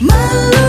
门